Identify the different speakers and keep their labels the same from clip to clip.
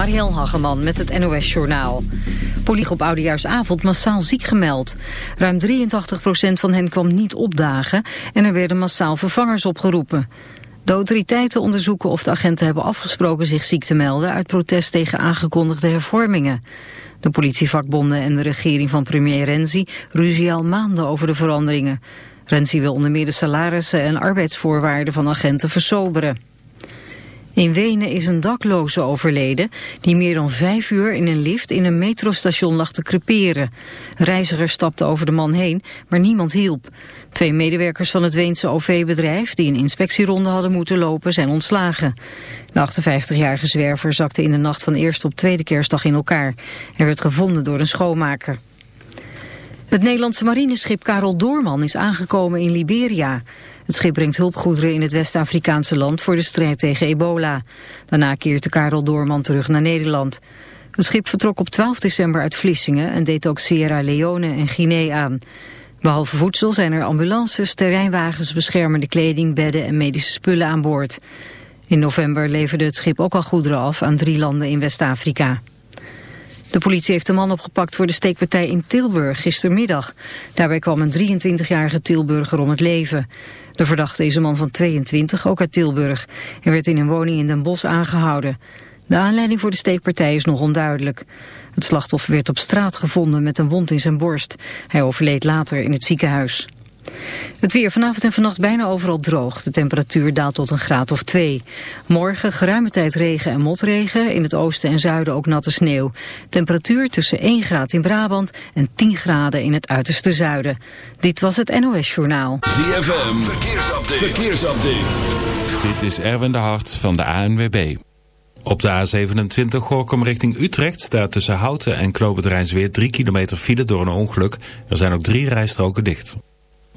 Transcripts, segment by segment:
Speaker 1: Marielle Hageman met het NOS Journaal. Politie op Oudejaarsavond massaal ziek gemeld. Ruim 83% van hen kwam niet opdagen en er werden massaal vervangers opgeroepen. De autoriteiten onderzoeken of de agenten hebben afgesproken zich ziek te melden... uit protest tegen aangekondigde hervormingen. De politievakbonden en de regering van premier Renzi ruzie al maanden over de veranderingen. Renzi wil onder meer de salarissen en arbeidsvoorwaarden van agenten versoberen. In Wenen is een dakloze overleden die meer dan vijf uur in een lift in een metrostation lag te creperen. Reizigers stapten over de man heen, maar niemand hielp. Twee medewerkers van het Weense OV-bedrijf die een inspectieronde hadden moeten lopen zijn ontslagen. De 58-jarige zwerver zakte in de nacht van eerste op tweede kerstdag in elkaar. Hij werd gevonden door een schoonmaker. Het Nederlandse marineschip Karel Doorman is aangekomen in Liberia. Het schip brengt hulpgoederen in het West-Afrikaanse land voor de strijd tegen ebola. Daarna keert de Karel Doorman terug naar Nederland. Het schip vertrok op 12 december uit Vlissingen en deed ook Sierra Leone en Guinea aan. Behalve voedsel zijn er ambulances, terreinwagens, beschermende kleding, bedden en medische spullen aan boord. In november leverde het schip ook al goederen af aan drie landen in West-Afrika. De politie heeft een man opgepakt voor de steekpartij in Tilburg gistermiddag. Daarbij kwam een 23-jarige Tilburger om het leven. De verdachte is een man van 22, ook uit Tilburg. Hij werd in een woning in Den Bosch aangehouden. De aanleiding voor de steekpartij is nog onduidelijk. Het slachtoffer werd op straat gevonden met een wond in zijn borst. Hij overleed later in het ziekenhuis. Het weer vanavond en vannacht bijna overal droog. De temperatuur daalt tot een graad of twee. Morgen geruime tijd regen en motregen. In het oosten en zuiden ook natte sneeuw. Temperatuur tussen 1 graad in Brabant en 10 graden in het uiterste zuiden. Dit was het NOS Journaal.
Speaker 2: ZFM, verkeersupdate. verkeersupdate.
Speaker 3: Dit is Erwin de Hart van de ANWB. Op de A27 Gorkum richting Utrecht staat tussen Houten en Knoopend weer 3 kilometer file door een ongeluk. Er zijn ook drie rijstroken dicht.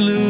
Speaker 4: clue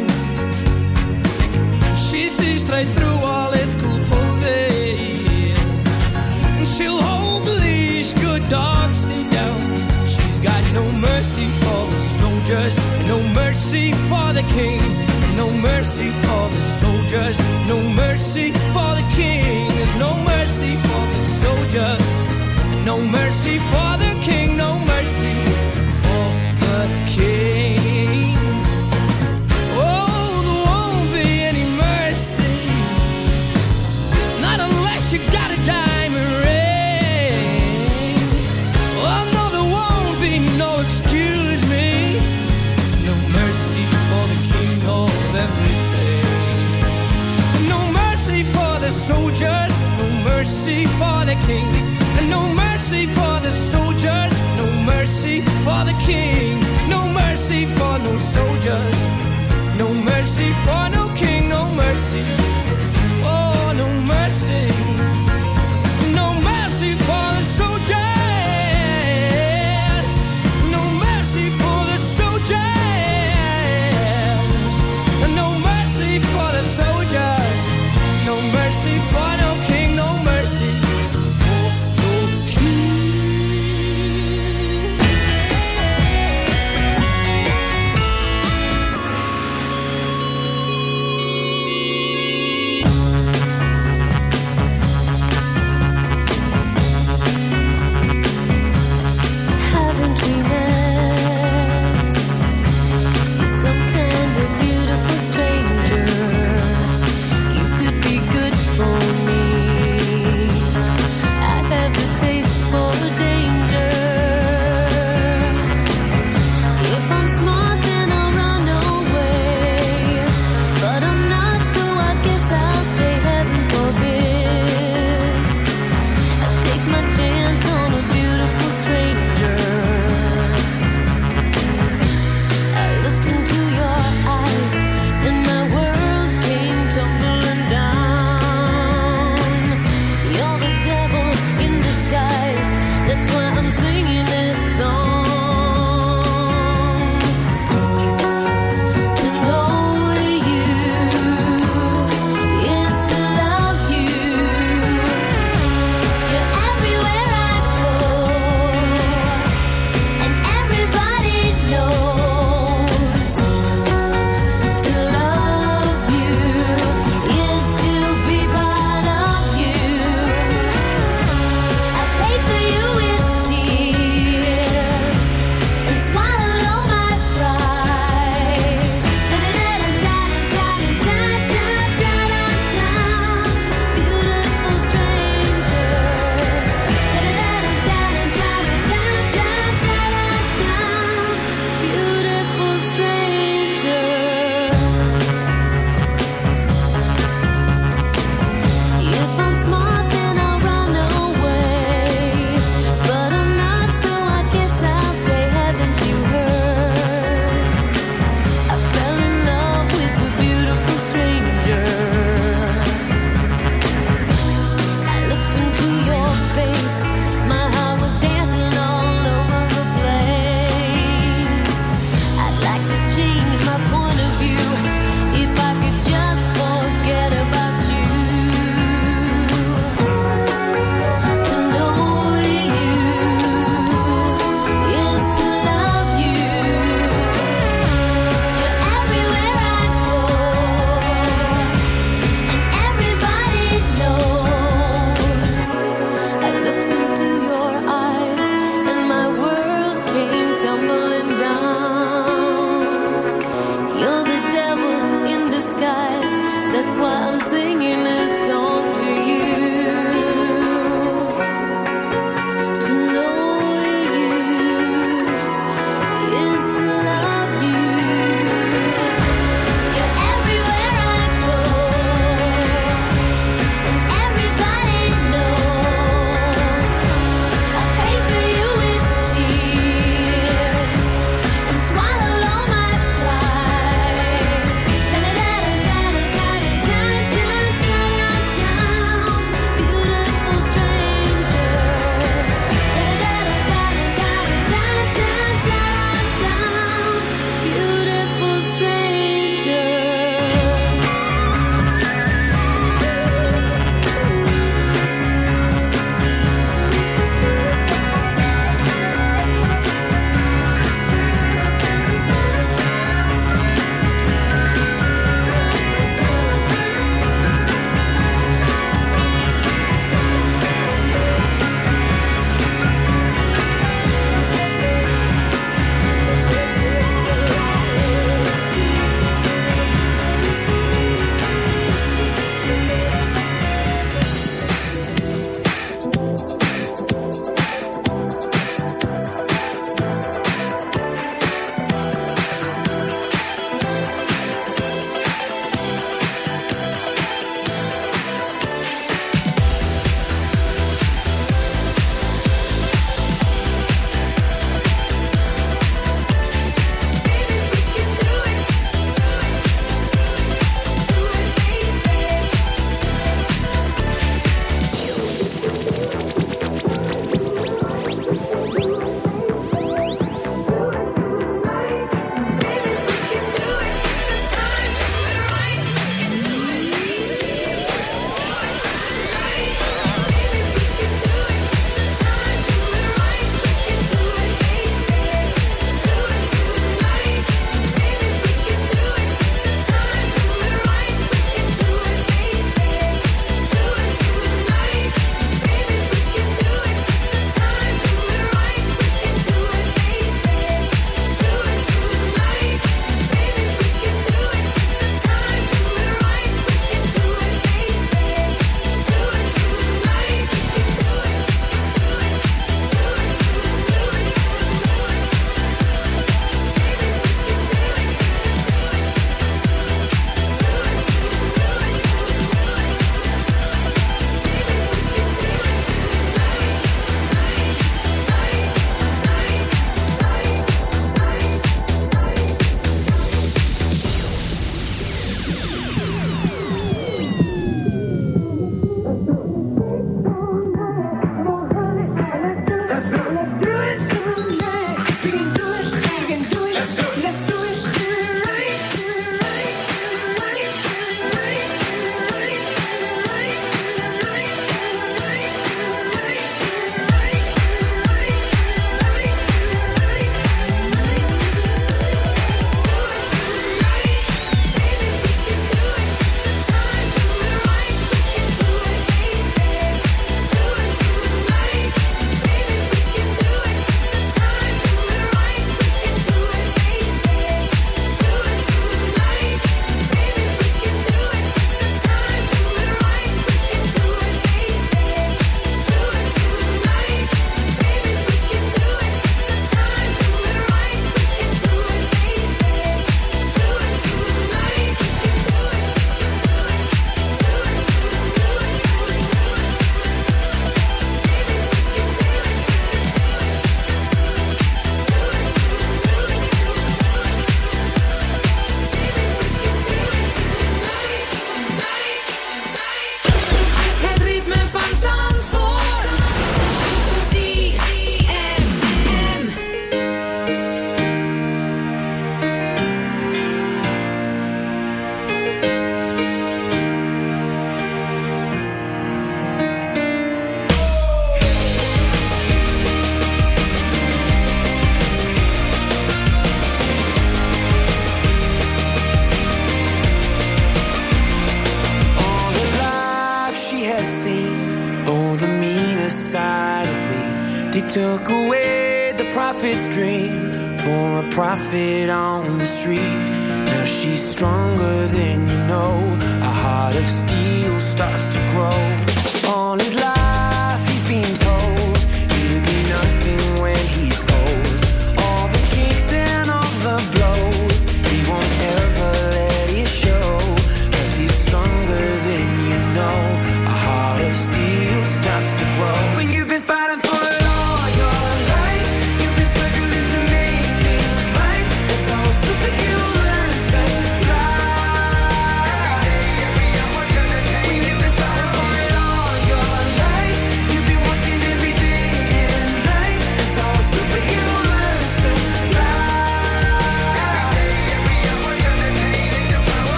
Speaker 4: through all his cool. And eh? she'll hold the leash, good dog, stay down. She's got no mercy for the soldiers, no mercy for the king. No mercy for the soldiers, no mercy for the king. No mercy for the soldiers, no mercy for the
Speaker 5: key.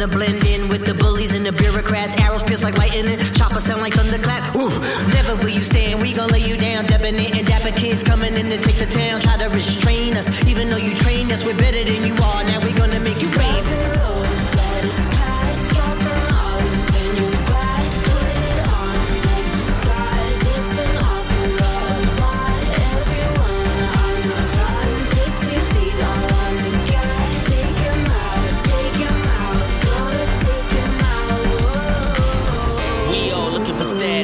Speaker 6: gonna blend in with the bullies and the bureaucrats. Arrows pierce like lightning, chopper sound like thunderclap. Ooh, never will you stand. We gon' lay you down. Debonair and dapper kids coming in to take the town.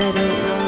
Speaker 7: I don't know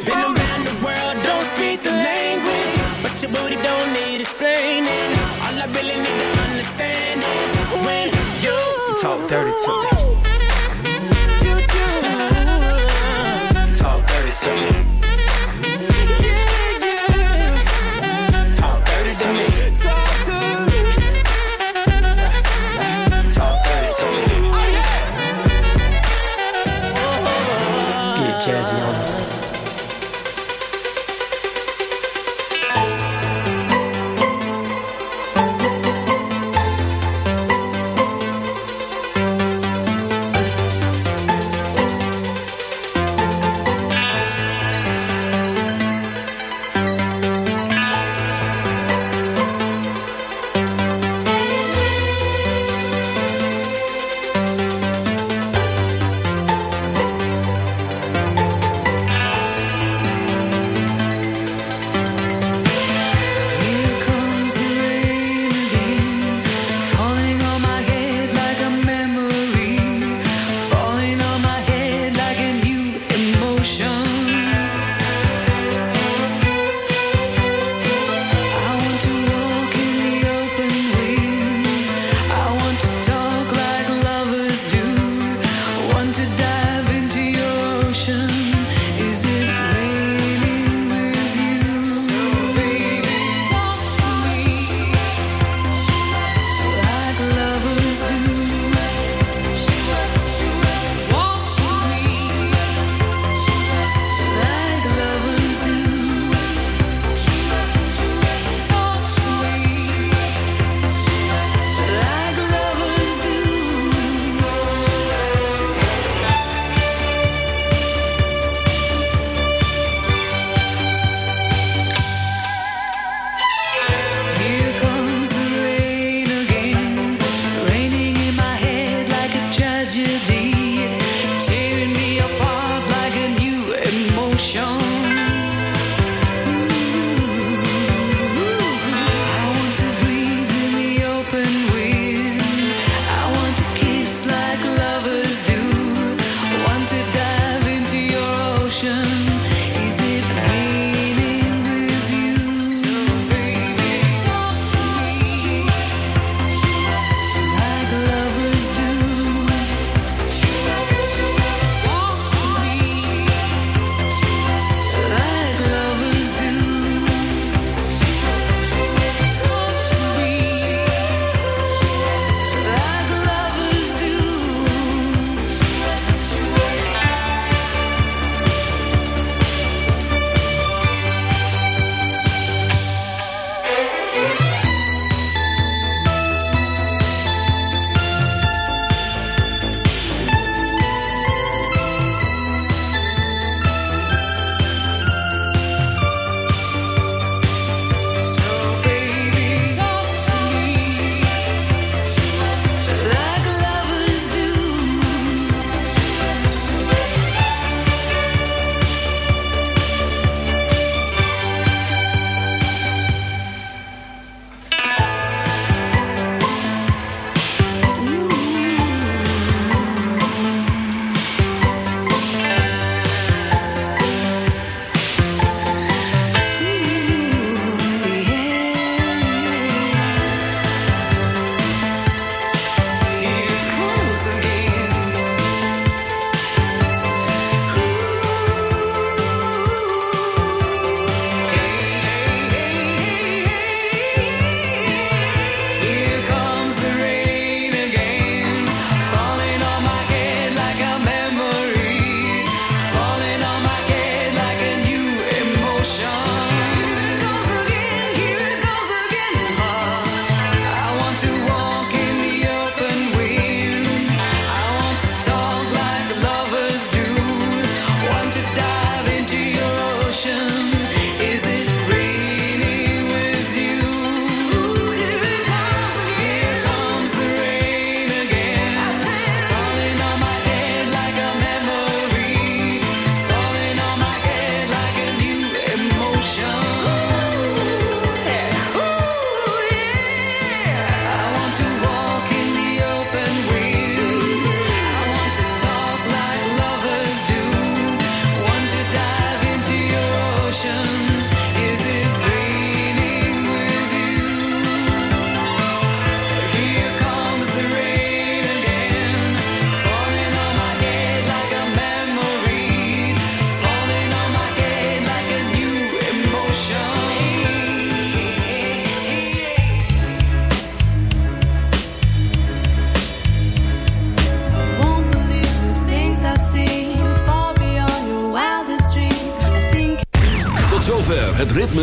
Speaker 8: dirty to me.